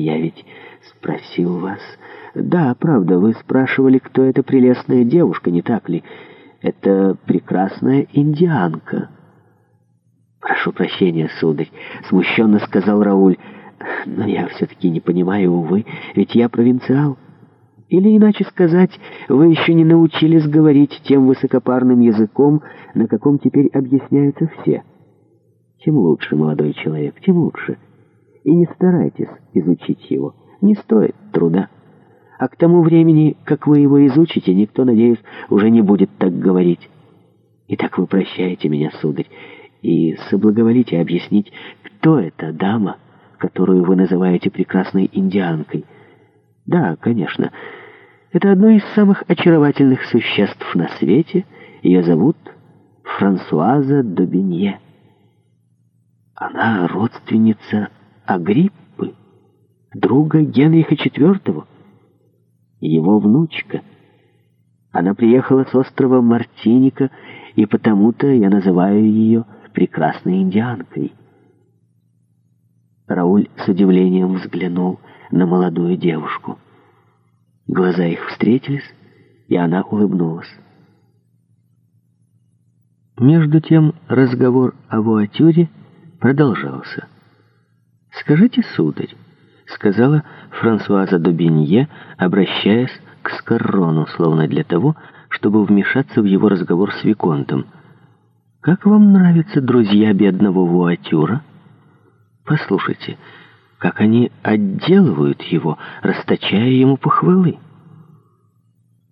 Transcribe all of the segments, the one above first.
Я ведь спросил вас... Да, правда, вы спрашивали, кто эта прелестная девушка, не так ли? Это прекрасная индианка. Прошу прощения, сударь, смущенно сказал Рауль. Но я все-таки не понимаю, увы, ведь я провинциал. Или, иначе сказать, вы еще не научились говорить тем высокопарным языком, на каком теперь объясняются все. Тем лучше, молодой человек, тем лучше. — и не старайтесь изучить его. Не стоит труда. А к тому времени, как вы его изучите, никто, надеюсь, уже не будет так говорить. Итак, вы прощаете меня, сударь, и соблаговолите объяснить, кто эта дама, которую вы называете прекрасной индианкой. Да, конечно, это одно из самых очаровательных существ на свете. Ее зовут Франсуаза Добинье. Она родственница Агриппы, друга Генриха IV, его внучка. Она приехала с острова Мартиника, и потому-то я называю ее прекрасной индианкой. Рауль с удивлением взглянул на молодую девушку. Глаза их встретились, и она улыбнулась. Между тем разговор о Вуатюре продолжался. «Скажите, сударь», — сказала Франсуаза Дубинье, обращаясь к Скоррону, словно для того, чтобы вмешаться в его разговор с Виконтом. «Как вам нравятся друзья бедного Вуатюра? Послушайте, как они отделывают его, расточая ему похвалы.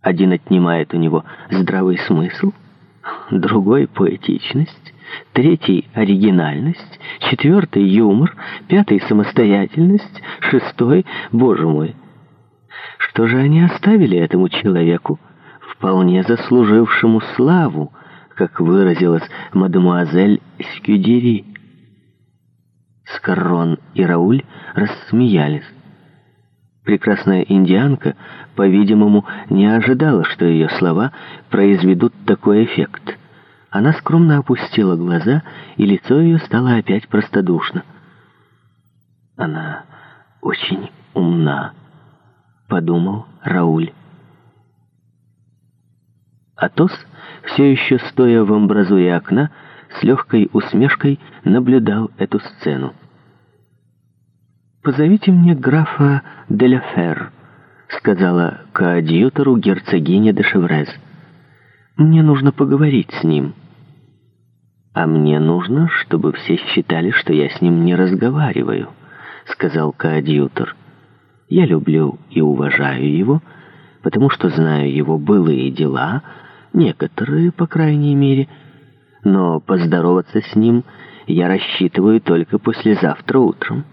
Один отнимает у него здравый смысл — другой – поэтичность, третий – оригинальность, четвертый – юмор, пятый – самостоятельность, шестой – боже мой. Что же они оставили этому человеку, вполне заслужившему славу, как выразилась мадемуазель Скюдери? Скоррон и Рауль рассмеялись. Прекрасная индианка, по-видимому, не ожидала, что ее слова произведут такой эффект. Она скромно опустила глаза, и лицо ее стало опять простодушно. «Она очень умна», — подумал Рауль. Атос, все еще стоя в амбразуре окна, с легкой усмешкой наблюдал эту сцену. «Позовите мне графа Деляфер», — сказала коадьютору герцогиня де Шеврез. «Мне нужно поговорить с ним». «А мне нужно, чтобы все считали, что я с ним не разговариваю», — сказал коадьютор. «Я люблю и уважаю его, потому что знаю его былые дела, некоторые, по крайней мере, но поздороваться с ним я рассчитываю только послезавтра утром».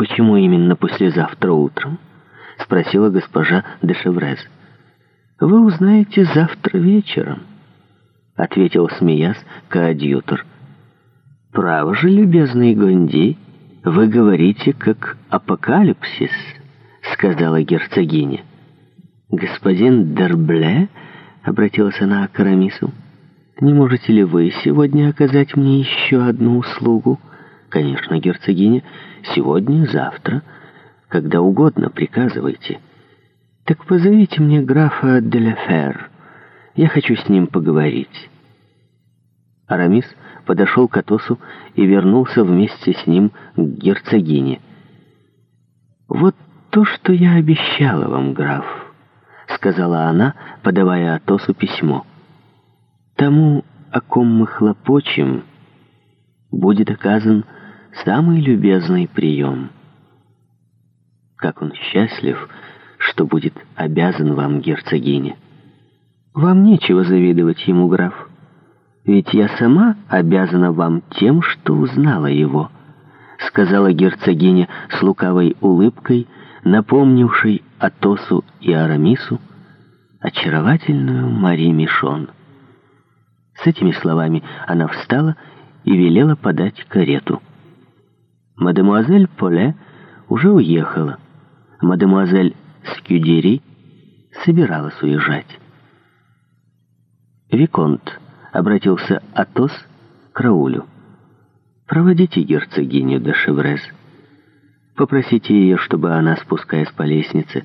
«Почему именно послезавтра утром?» — спросила госпожа де Шеврез. «Вы узнаете завтра вечером», — ответил смеясь коадьютор. «Право же, любезный Гонди, вы говорите как апокалипсис», — сказала герцогиня. «Господин Дербле», — обратилась она к Арамису, — «не можете ли вы сегодня оказать мне еще одну услугу?» «Конечно, герцогиня, сегодня, завтра, когда угодно приказывайте. Так позовите мне графа Деляфер, я хочу с ним поговорить». Арамис подошел к Атосу и вернулся вместе с ним к герцогине. «Вот то, что я обещала вам, граф», — сказала она, подавая Атосу письмо. «Тому, о ком мы хлопочем, будет оказан самый любезный прием. Как он счастлив, что будет обязан вам, герцогиня. Вам нечего завидовать ему, граф. Ведь я сама обязана вам тем, что узнала его, сказала герцогиня с лукавой улыбкой, напомнившей Атосу и Арамису очаровательную Мари Мишон. С этими словами она встала и велела подать карету. Мадемуазель Поле уже уехала. Мадемуазель Скюдери собиралась уезжать. «Виконт», — обратился Атос к Раулю. «Проводите герцогиню до Шеврез. Попросите ее, чтобы она, спускаясь по лестнице,